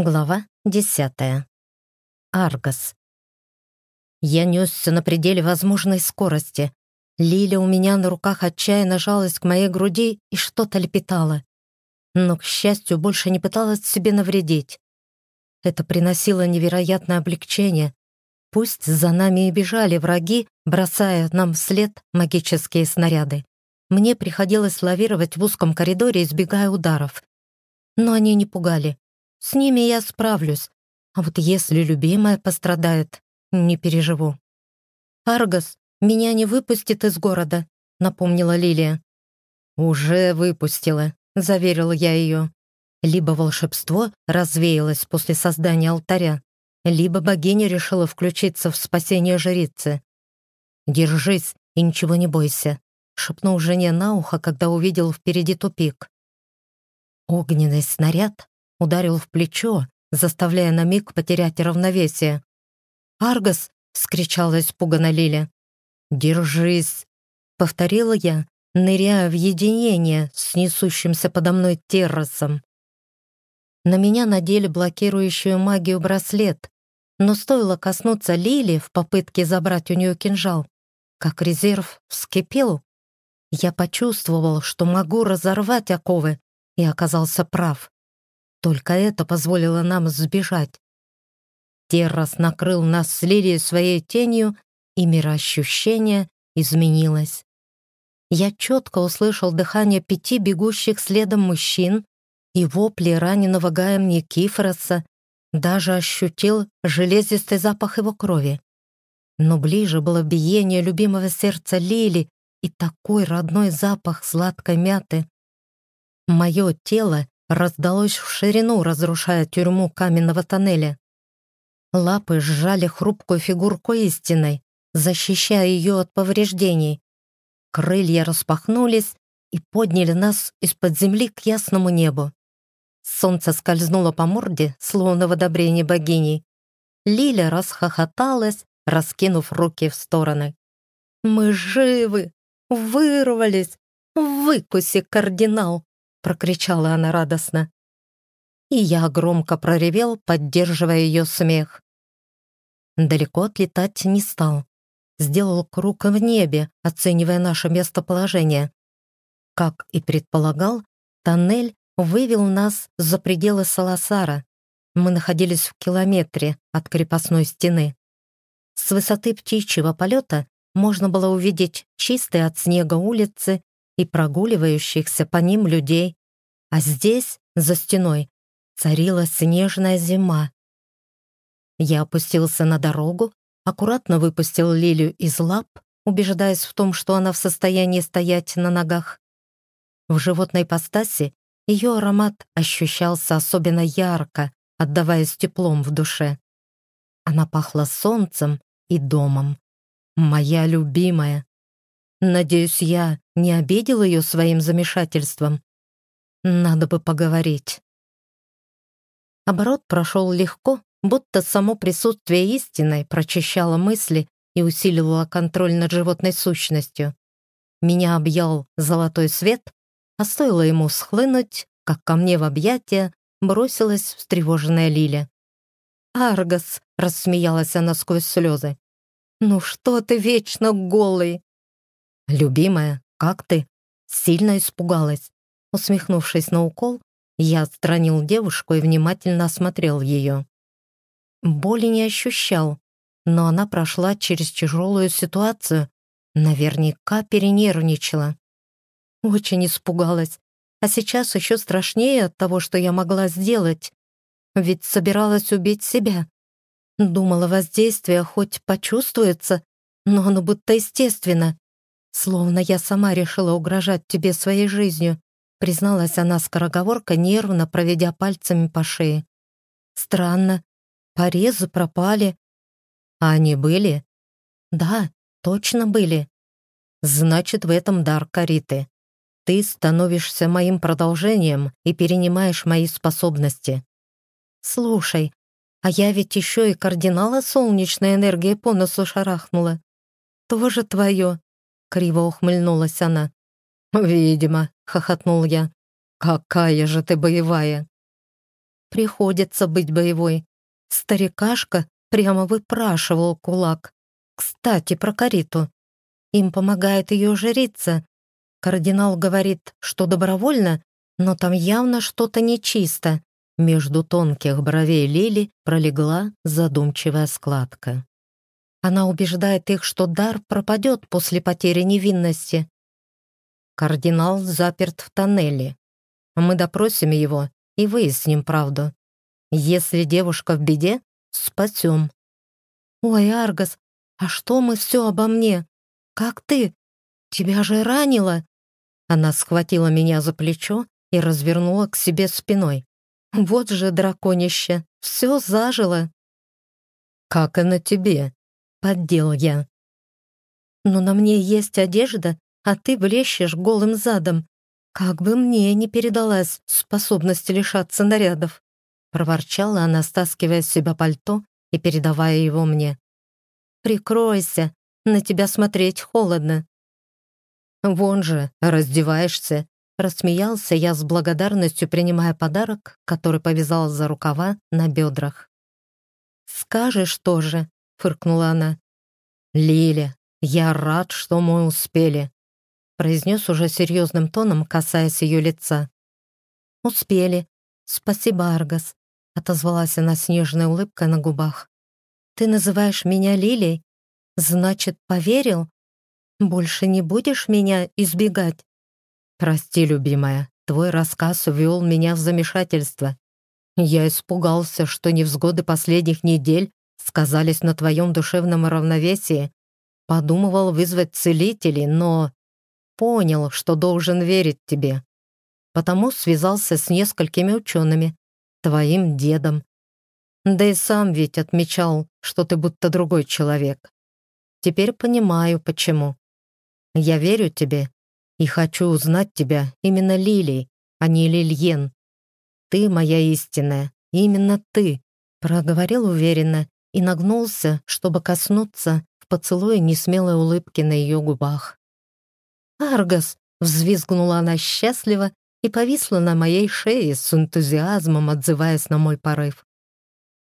Глава десятая. Аргос. Я несся на пределе возможной скорости. Лиля у меня на руках отчаянно жалась к моей груди и что-то лепетала. Но, к счастью, больше не пыталась себе навредить. Это приносило невероятное облегчение. Пусть за нами и бежали враги, бросая нам вслед магические снаряды. Мне приходилось лавировать в узком коридоре, избегая ударов. Но они не пугали. С ними я справлюсь. А вот если любимая пострадает, не переживу. «Аргос, меня не выпустит из города», — напомнила Лилия. «Уже выпустила», — заверил я ее. Либо волшебство развеялось после создания алтаря, либо богиня решила включиться в спасение жрицы. «Держись и ничего не бойся», — шепнул жене на ухо, когда увидел впереди тупик. Огненный снаряд ударил в плечо, заставляя на миг потерять равновесие. «Аргос!» — вскричала испуганно Лиля. «Держись!» — повторила я, ныряя в единение с несущимся подо мной террасом. На меня надели блокирующую магию браслет, но стоило коснуться Лили в попытке забрать у нее кинжал, как резерв вскипел. Я почувствовал, что могу разорвать оковы, и оказался прав. Только это позволило нам сбежать. Террас накрыл нас с Лилией своей тенью, и мироощущение изменилось. Я четко услышал дыхание пяти бегущих следом мужчин и вопли раненого Гаем Никифороса, даже ощутил железистый запах его крови. Но ближе было биение любимого сердца Лили и такой родной запах сладкой мяты. Мое тело раздалось в ширину, разрушая тюрьму каменного тоннеля. Лапы сжали хрупкую фигурку истиной, защищая ее от повреждений. Крылья распахнулись и подняли нас из-под земли к ясному небу. Солнце скользнуло по морде, словно в одобрении богини. Лиля расхохоталась, раскинув руки в стороны. «Мы живы! Вырвались! Выкуси, кардинал!» Прокричала она радостно. И я громко проревел, поддерживая ее смех. Далеко отлетать не стал. Сделал круг в небе, оценивая наше местоположение. Как и предполагал, тоннель вывел нас за пределы Саласара. Мы находились в километре от крепостной стены. С высоты птичьего полета можно было увидеть чистые от снега улицы и прогуливающихся по ним людей, а здесь, за стеной, царила снежная зима. Я опустился на дорогу, аккуратно выпустил Лилию из лап, убеждаясь в том, что она в состоянии стоять на ногах. В животной постаси ее аромат ощущался особенно ярко, отдаваясь теплом в душе. Она пахла солнцем и домом. Моя любимая. Надеюсь, я не обидел ее своим замешательством. Надо бы поговорить. Оборот прошел легко, будто само присутствие истины прочищало мысли и усиливало контроль над животной сущностью. Меня объял золотой свет, а стоило ему схлынуть, как ко мне в объятия бросилась встревоженная Лиля. «Аргос!» — рассмеялась она сквозь слезы. «Ну что ты вечно голый?» «Любимая, как ты?» Сильно испугалась. Усмехнувшись на укол, я отстранил девушку и внимательно осмотрел ее. Боли не ощущал, но она прошла через тяжелую ситуацию, наверняка перенервничала. Очень испугалась, а сейчас еще страшнее от того, что я могла сделать. Ведь собиралась убить себя. Думала, воздействие хоть почувствуется, но оно будто естественно. Словно я сама решила угрожать тебе своей жизнью призналась она скороговорка, нервно проведя пальцами по шее. «Странно. Порезы пропали». «А они были?» «Да, точно были». «Значит, в этом дар Кариты. Ты становишься моим продолжением и перенимаешь мои способности». «Слушай, а я ведь еще и кардинала солнечной энергии по носу шарахнула. Тоже твое?» — криво ухмыльнулась она. «Видимо», — хохотнул я. «Какая же ты боевая!» Приходится быть боевой. Старикашка прямо выпрашивал кулак. Кстати, про Кариту. Им помогает ее жрица. Кардинал говорит, что добровольно, но там явно что-то нечисто. Между тонких бровей Лили пролегла задумчивая складка. Она убеждает их, что дар пропадет после потери невинности. Кардинал заперт в тоннеле. Мы допросим его и выясним правду. Если девушка в беде, спасем. Ой, Аргас, а что мы все обо мне? Как ты? Тебя же ранило? Она схватила меня за плечо и развернула к себе спиной. Вот же драконище, все зажило. «Как и на тебе», — поддел я. «Но на мне есть одежда, а ты блещешь голым задом. Как бы мне не передалась способность лишаться нарядов», — проворчала она, стаскивая с себя пальто и передавая его мне. «Прикройся, на тебя смотреть холодно». «Вон же, раздеваешься», — рассмеялся я с благодарностью, принимая подарок, который повязал за рукава на бедрах. «Скажешь тоже», — фыркнула она. «Лиля, я рад, что мы успели», — произнес уже серьезным тоном, касаясь ее лица. «Успели. Спасибо, Аргас», — отозвалась она с нежной улыбкой на губах. «Ты называешь меня Лилей? Значит, поверил? Больше не будешь меня избегать?» «Прости, любимая, твой рассказ ввел меня в замешательство. Я испугался, что невзгоды последних недель сказались на твоем душевном равновесии. Подумывал вызвать целителей, но понял, что должен верить тебе. Потому связался с несколькими учеными, твоим дедом. Да и сам ведь отмечал, что ты будто другой человек. Теперь понимаю, почему. Я верю тебе и хочу узнать тебя именно Лилией, а не Лильен. Ты моя истинная, именно ты, проговорил уверенно и нагнулся, чтобы коснуться в поцелуе несмелой улыбки на ее губах. «Аргас!» — взвизгнула она счастливо и повисла на моей шее с энтузиазмом, отзываясь на мой порыв.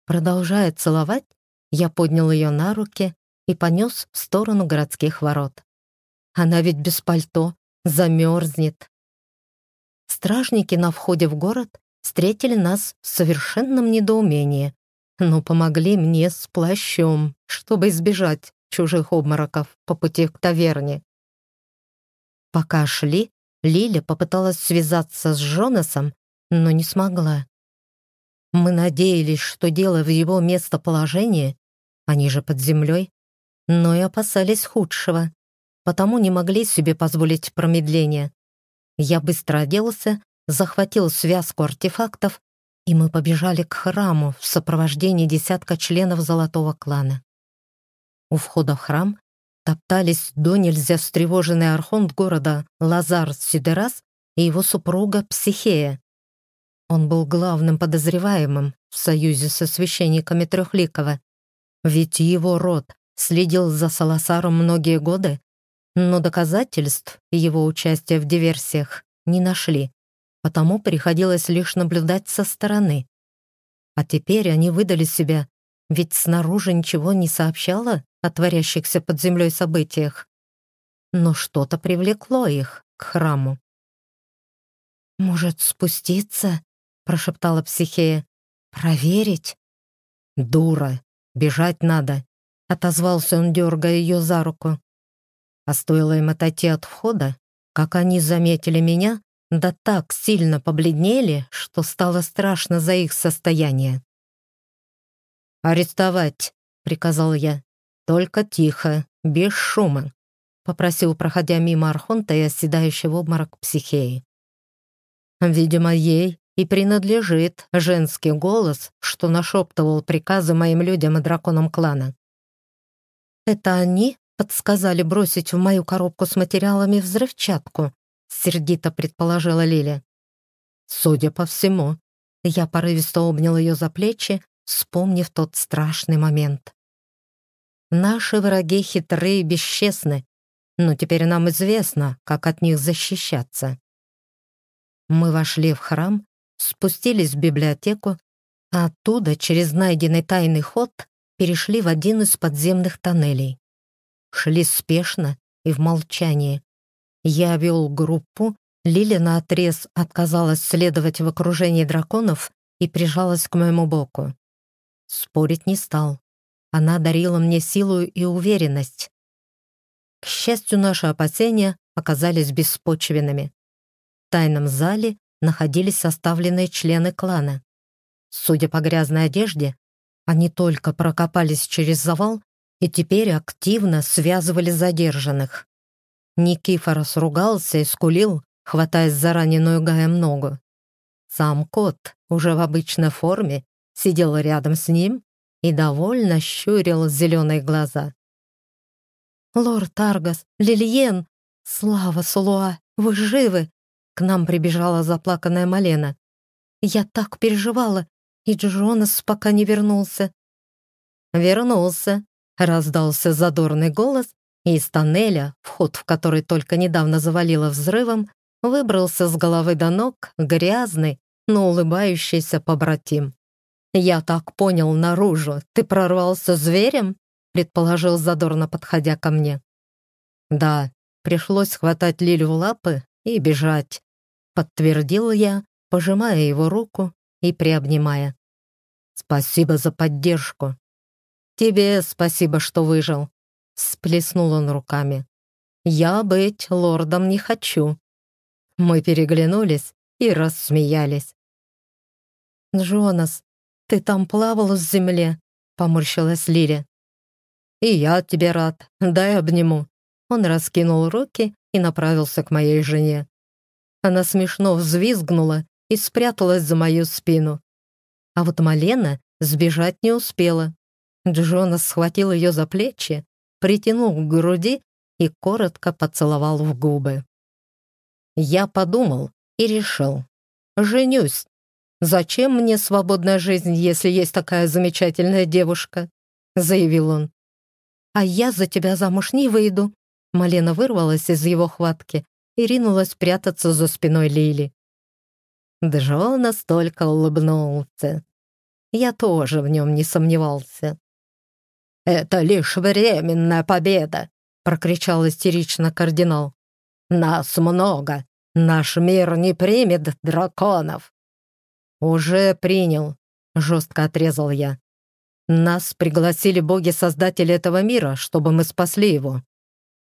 Продолжая целовать, я поднял ее на руки и понес в сторону городских ворот. Она ведь без пальто, замерзнет. Стражники на входе в город встретили нас в совершенном недоумении, но помогли мне с плащом, чтобы избежать чужих обмороков по пути к таверне. Пока шли, Лиля попыталась связаться с Джонасом, но не смогла. Мы надеялись, что дело в его местоположении, они же под землей, но и опасались худшего, потому не могли себе позволить промедление. Я быстро оделся, захватил связку артефактов, и мы побежали к храму в сопровождении десятка членов золотого клана. У входа в храм топтались до нельзя встревоженный архонт города Лазар Сидерас и его супруга Психея. Он был главным подозреваемым в союзе со священниками Трехликова, ведь его род следил за Саласаром многие годы, но доказательств его участия в диверсиях не нашли, потому приходилось лишь наблюдать со стороны. А теперь они выдали себя, ведь снаружи ничего не сообщало о творящихся под землей событиях. Но что-то привлекло их к храму. «Может, спуститься?» — прошептала психея. «Проверить?» «Дура! Бежать надо!» — отозвался он, дергая ее за руку. А стоило им отойти от входа, как они заметили меня, да так сильно побледнели, что стало страшно за их состояние. «Арестовать!» — приказал я. «Только тихо, без шума», — попросил, проходя мимо Архонта и оседающего в обморок психеи. Видимо, ей и принадлежит женский голос, что нашептывал приказы моим людям и драконам клана. «Это они подсказали бросить в мою коробку с материалами взрывчатку», сердито предположила Лиля. «Судя по всему». Я порывисто обнял ее за плечи, вспомнив тот страшный момент. Наши враги хитрые и бесчестны, но теперь нам известно, как от них защищаться. Мы вошли в храм, спустились в библиотеку оттуда, через найденный тайный ход, перешли в один из подземных тоннелей. Шли спешно и в молчании. Я вел группу, Лиля наотрез отказалась следовать в окружении драконов и прижалась к моему боку. Спорить не стал. Она дарила мне силу и уверенность. К счастью, наши опасения оказались беспочвенными. В тайном зале находились составленные члены клана. Судя по грязной одежде, они только прокопались через завал и теперь активно связывали задержанных. Никифорос ругался и скулил, хватаясь за раненую Гаем ногу. Сам кот, уже в обычной форме, сидел рядом с ним и довольно щурил зеленые глаза. «Лорд Аргас, Лилиен, слава Сулуа, вы живы?» К нам прибежала заплаканная Малена. «Я так переживала, и Джонас пока не вернулся». «Вернулся», — раздался задорный голос, из тоннеля, вход в который только недавно завалило взрывом, выбрался с головы до ног грязный, но улыбающийся побратим. «Я так понял наружу, ты прорвался зверем?» предположил задорно, подходя ко мне. «Да, пришлось хватать Лилю в лапы и бежать», подтвердил я, пожимая его руку и приобнимая. «Спасибо за поддержку». «Тебе спасибо, что выжил», сплеснул он руками. «Я быть лордом не хочу». Мы переглянулись и рассмеялись. «Джонас, ты там плавал с земле?» — поморщилась Лиля. «И я тебе рад. Дай обниму». Он раскинул руки и направился к моей жене. Она смешно взвизгнула и спряталась за мою спину. А вот Малена сбежать не успела. Джонас схватил ее за плечи, притянул к груди и коротко поцеловал в губы. Я подумал и решил. Женюсь. «Зачем мне свободная жизнь, если есть такая замечательная девушка?» — заявил он. «А я за тебя замуж не выйду». Малена вырвалась из его хватки и ринулась прятаться за спиной Лили. Джонас только улыбнулся. Я тоже в нем не сомневался. «Это лишь временная победа!» — прокричал истерично кардинал. «Нас много! Наш мир не примет драконов!» «Уже принял», — жестко отрезал я. «Нас пригласили боги-создатели этого мира, чтобы мы спасли его.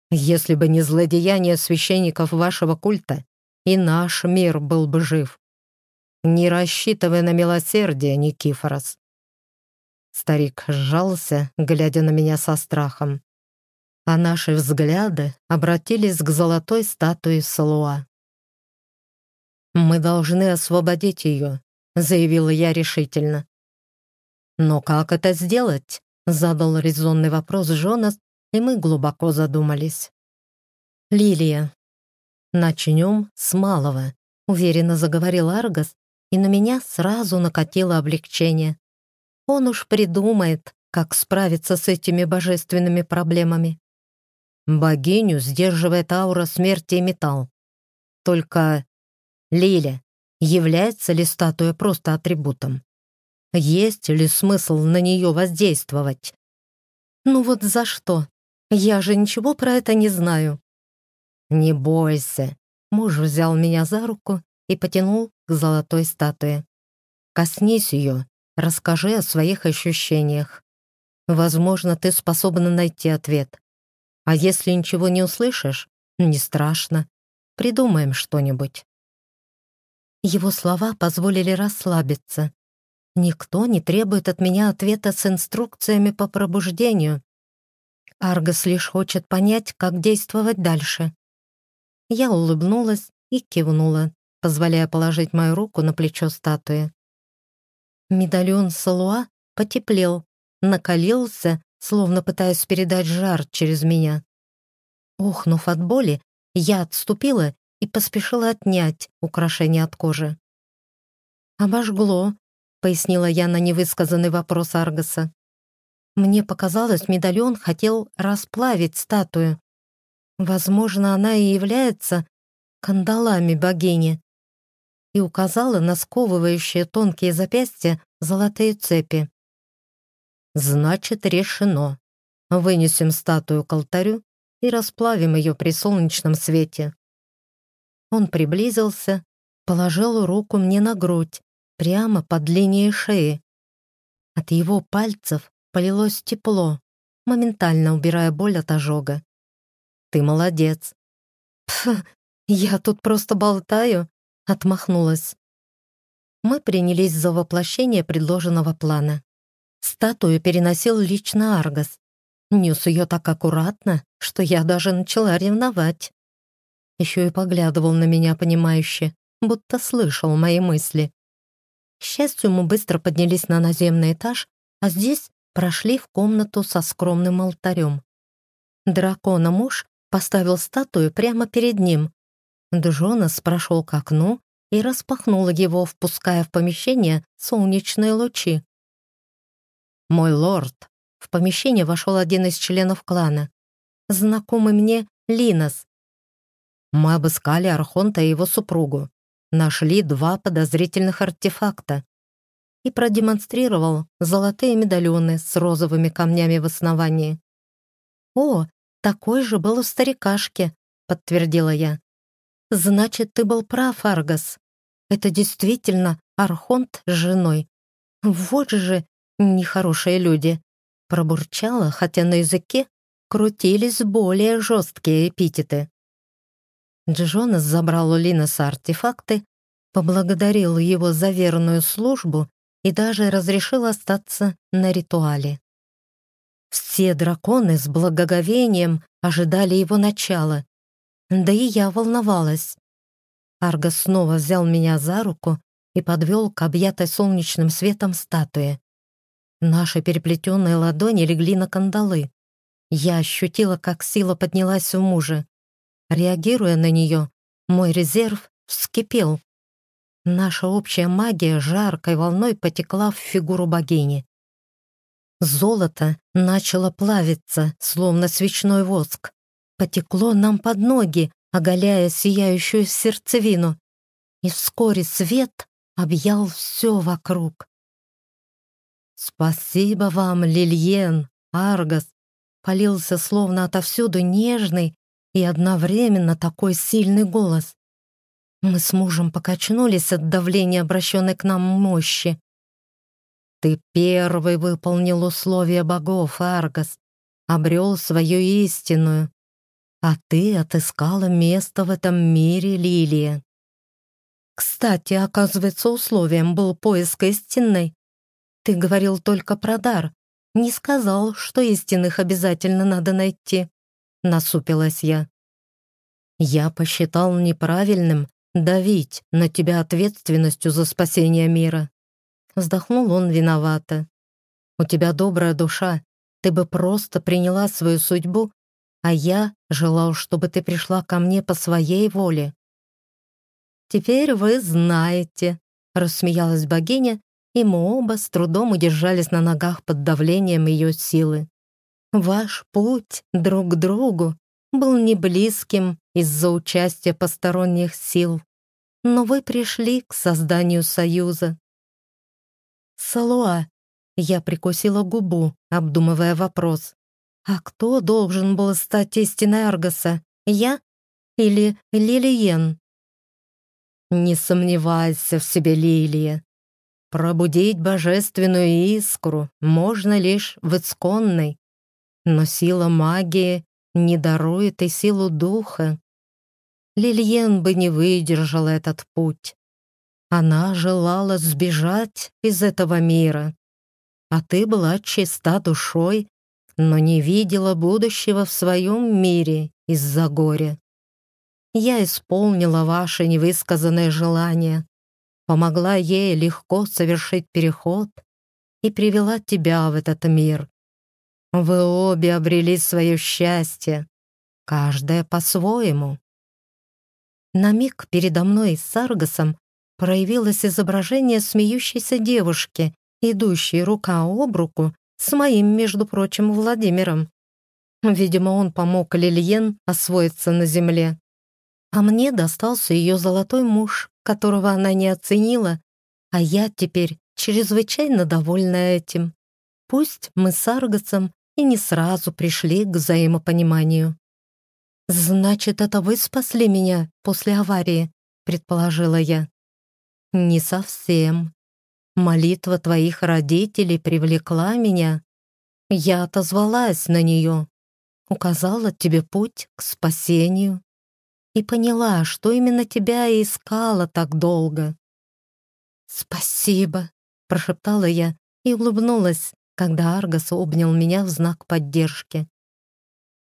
Если бы не злодеяние священников вашего культа, и наш мир был бы жив. Не рассчитывай на милосердие, Никифорос». Старик сжался, глядя на меня со страхом. А наши взгляды обратились к золотой статуе Салуа. «Мы должны освободить ее», — заявила я решительно. «Но как это сделать?» — задал резонный вопрос Жонас, и мы глубоко задумались. «Лилия, начнем с малого», — уверенно заговорил Аргас, и на меня сразу накатило облегчение. Он уж придумает, как справиться с этими божественными проблемами. Богиню сдерживает аура смерти и металл. Только, Лиля, Является ли статуя просто атрибутом? Есть ли смысл на нее воздействовать? Ну вот за что? Я же ничего про это не знаю. Не бойся. Муж взял меня за руку и потянул к золотой статуе. Коснись ее, расскажи о своих ощущениях. Возможно, ты способна найти ответ. А если ничего не услышишь, не страшно. Придумаем что-нибудь. Его слова позволили расслабиться. Никто не требует от меня ответа с инструкциями по пробуждению. Аргос лишь хочет понять, как действовать дальше. Я улыбнулась и кивнула, позволяя положить мою руку на плечо статуи. Медальон Салуа потеплел, накалился, словно пытаясь передать жар через меня. Охнув от боли, я отступила и поспешила отнять украшение от кожи. «Обожгло», — пояснила я на невысказанный вопрос Аргаса. «Мне показалось, медальон хотел расплавить статую. Возможно, она и является кандалами богини» и указала на сковывающие тонкие запястья золотые цепи. «Значит, решено. Вынесем статую к алтарю и расплавим ее при солнечном свете». Он приблизился, положил руку мне на грудь, прямо под линией шеи. От его пальцев полилось тепло, моментально убирая боль от ожога. «Ты молодец!» «Пф, я тут просто болтаю!» — отмахнулась. Мы принялись за воплощение предложенного плана. Статую переносил лично Аргас. Нес ее так аккуратно, что я даже начала ревновать. Еще и поглядывал на меня понимающе, будто слышал мои мысли. К счастью, мы быстро поднялись на наземный этаж, а здесь прошли в комнату со скромным алтарем. Дракона-муж поставил статую прямо перед ним. Джонас прошел к окну и распахнул его, впуская в помещение солнечные лучи. «Мой лорд!» В помещение вошел один из членов клана. Знакомый мне Линос. Мы обыскали Архонта и его супругу. Нашли два подозрительных артефакта и продемонстрировал золотые медальоны с розовыми камнями в основании. «О, такой же был у старикашки», — подтвердила я. «Значит, ты был прав, Аргас. Это действительно Архонт с женой. Вот же нехорошие люди!» Пробурчала, хотя на языке крутились более жесткие эпитеты. Джонас забрал у Линоса артефакты, поблагодарил его за верную службу и даже разрешил остаться на ритуале. Все драконы с благоговением ожидали его начала, да и я волновалась. Арго снова взял меня за руку и подвел к объятой солнечным светом статуе. Наши переплетенные ладони легли на кандалы. Я ощутила, как сила поднялась у мужа. Реагируя на нее, мой резерв вскипел. Наша общая магия жаркой волной потекла в фигуру богини. Золото начало плавиться, словно свечной воск. Потекло нам под ноги, оголяя сияющую сердцевину. И вскоре свет объял все вокруг. «Спасибо вам, Лильен, Аргас!» Полился словно отовсюду нежный и одновременно такой сильный голос. Мы с мужем покачнулись от давления, обращенной к нам мощи. Ты первый выполнил условия богов, Аргас, обрел свою истинную. А ты отыскала место в этом мире, Лилия. Кстати, оказывается, условием был поиск истинной. Ты говорил только про дар, не сказал, что истинных обязательно надо найти. Насупилась я. Я посчитал неправильным давить на тебя ответственностью за спасение мира. Вздохнул он виновато. «У тебя добрая душа. Ты бы просто приняла свою судьбу, а я желал, чтобы ты пришла ко мне по своей воле». «Теперь вы знаете», — рассмеялась богиня, и мы оба с трудом удержались на ногах под давлением ее силы. «Ваш путь друг к другу был не близким из-за участия посторонних сил, но вы пришли к созданию союза. Салуа. Я прикусила губу, обдумывая вопрос. А кто должен был стать истиной Аргаса? Я или Лилиен? Не сомневайся в себе, Лилия. Пробудить божественную искру можно лишь в исконной, но сила магии не дарует и силу духа. Лильен бы не выдержала этот путь. Она желала сбежать из этого мира. А ты была чиста душой, но не видела будущего в своем мире из-за горя. Я исполнила ваши невысказанные желания, помогла ей легко совершить переход и привела тебя в этот мир. Вы обе обрели свое счастье, каждая по-своему. На миг передо мной с Саргасом проявилось изображение смеющейся девушки, идущей рука об руку с моим, между прочим, Владимиром. Видимо, он помог Лильен освоиться на земле. А мне достался ее золотой муж, которого она не оценила, а я теперь чрезвычайно довольна этим. Пусть мы с Аргосом и не сразу пришли к взаимопониманию. «Значит, это вы спасли меня после аварии?» — предположила я. «Не совсем. Молитва твоих родителей привлекла меня. Я отозвалась на нее, указала тебе путь к спасению и поняла, что именно тебя и искала так долго». «Спасибо», — прошептала я и улыбнулась, когда Аргос обнял меня в знак поддержки.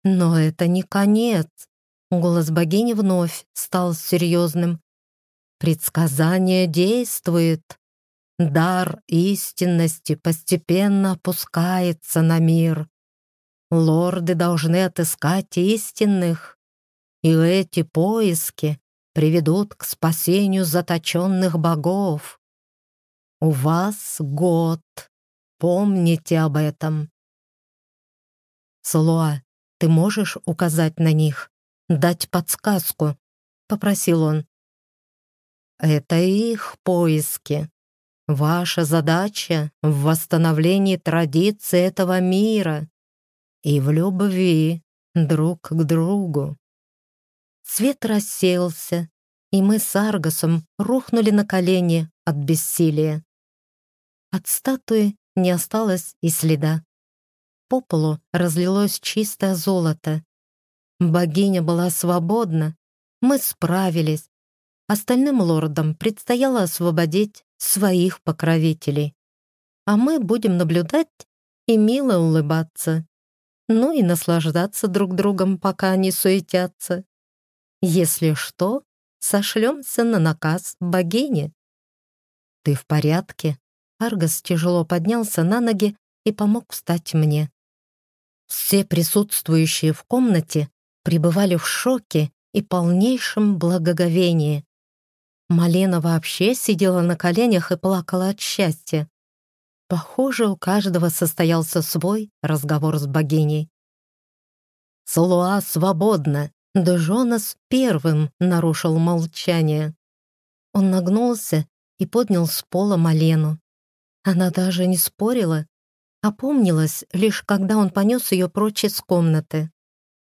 Но это не конец. Голос богини вновь стал серьезным. Предсказание действует. Дар истинности постепенно опускается на мир. Лорды должны отыскать истинных, и эти поиски приведут к спасению заточенных богов. У вас год. Помните об этом. Слоа, ты можешь указать на них, дать подсказку?» — попросил он. «Это их поиски. Ваша задача в восстановлении традиций этого мира и в любви друг к другу». Свет рассеялся, и мы с Аргосом рухнули на колени от бессилия. От статуи не осталось и следа. По полу разлилось чистое золото. Богиня была свободна. Мы справились. Остальным лордам предстояло освободить своих покровителей. А мы будем наблюдать и мило улыбаться. Ну и наслаждаться друг другом, пока они суетятся. Если что, сошлемся на наказ богини. «Ты в порядке?» Аргос тяжело поднялся на ноги и помог встать мне. Все присутствующие в комнате пребывали в шоке и полнейшем благоговении. Малена вообще сидела на коленях и плакала от счастья. Похоже, у каждого состоялся свой разговор с богиней. «Слуа свободна!» Джонас первым нарушил молчание. Он нагнулся и поднял с пола Малену. Она даже не спорила, Опомнилась лишь, когда он понес ее прочь из комнаты.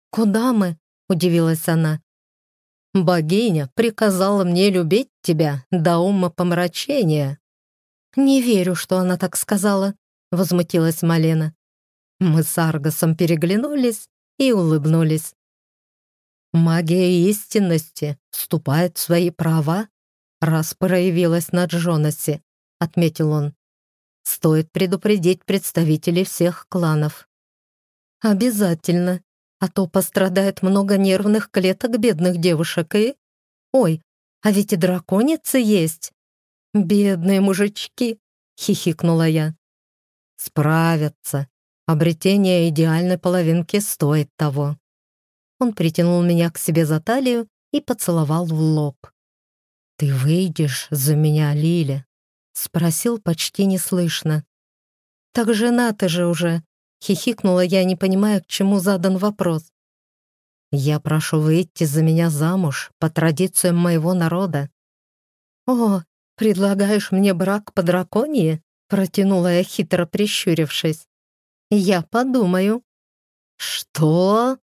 «Куда мы?» — удивилась она. «Богиня приказала мне любить тебя до ума помрачения». «Не верю, что она так сказала», — возмутилась Малена. Мы с Аргосом переглянулись и улыбнулись. «Магия истинности вступает в свои права, раз проявилась на Джонасе», — отметил он. Стоит предупредить представителей всех кланов. Обязательно, а то пострадает много нервных клеток бедных девушек и... Ой, а ведь и драконицы есть. Бедные мужички, хихикнула я. Справятся. Обретение идеальной половинки стоит того. Он притянул меня к себе за талию и поцеловал в лоб. «Ты выйдешь за меня, Лиля?» Спросил почти неслышно. «Так жена ты же уже!» Хихикнула я, не понимая, к чему задан вопрос. «Я прошу выйти за меня замуж по традициям моего народа». «О, предлагаешь мне брак по драконии?» Протянула я, хитро прищурившись. «Я подумаю». «Что?»